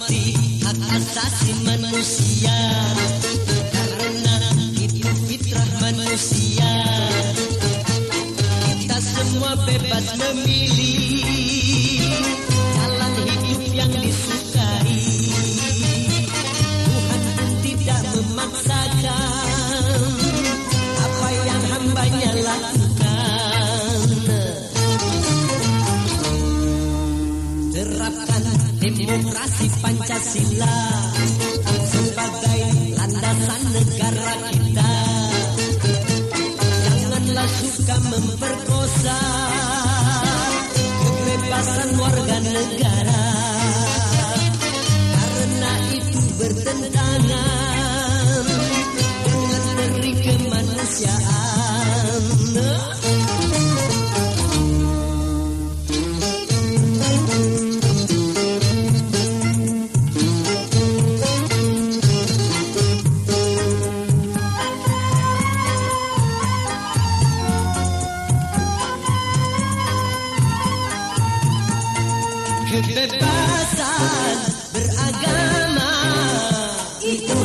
seperti hak asasi manusia. Karena itu fitrah manusia. Kita semua bebas memilih jalan hidup yang disukai. Tuhan pun tidak memaksakan apa yang hambanya lakukan. Demokrasi Pancasila sebagai landasan negara kita. Janganlah suka memperkosa kebebasan warga negara. Karena itu bertentangan dengan negeri kemanusiaan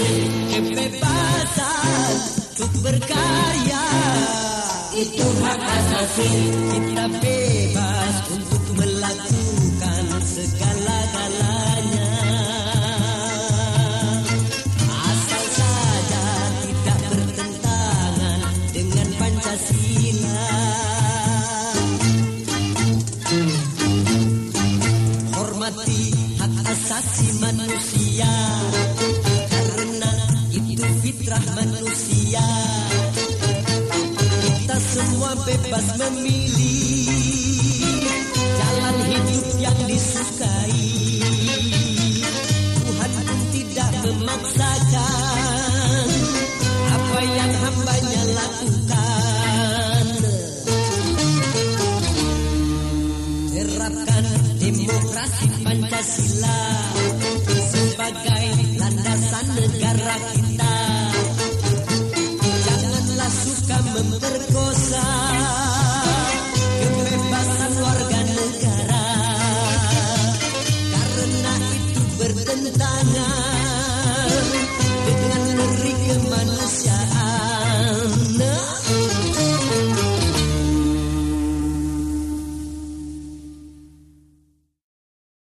Kebebasan untuk berkarya itu hak asasi. Kita bebas untuk melakukan segala-galanya. Asal saja tidak bertentangan dengan Pancasila. hormati hak asasi manusia fitrah manusia. Kita semua bebas memilih jalan hidup yang disukai. Tuhan pun tidak memaksakan apa yang hambanya lakukan. Terapkan demokrasi Pancasila sebagai landasan negara kita.